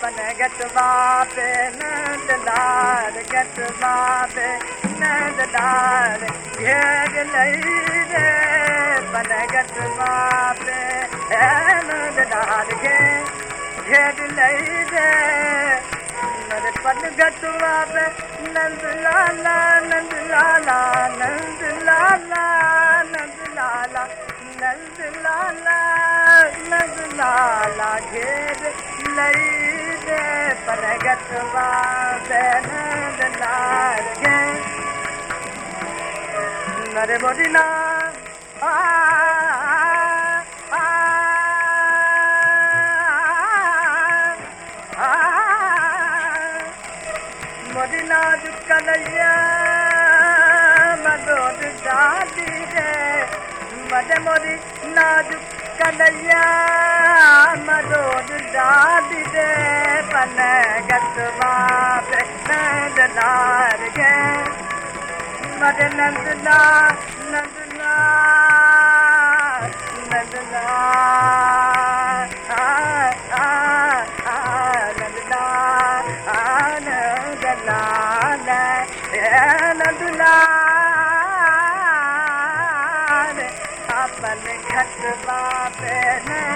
پنگٽ باپ نندنار گهٽ باپ نندنار گهير ريپن گهٽ باپ هي نندناري گهير رير پنگٽ باب نندا लईदे पनगतवा बेनद नारगे नरे मोदिना आ मोदिना दुकलैया मदोद जादी रे मद मोदी नाजुक कलैया पवन गतवा कृष्ण दलार जय मद नंदना नंदना नंदना अपन घटवा पे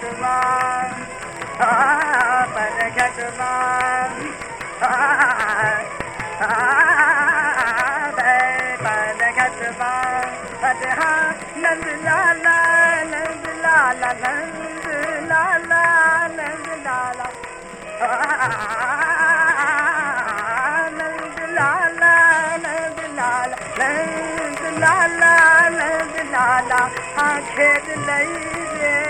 Panagatman, ah, Panagatman, ah, ah, Panagatman, Adha, Nand la la, Nand la la, Nand la la, Nand la la, Nand la la, Nand la la, Nand la la, Nand.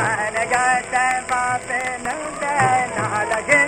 पर गए पापे न लगे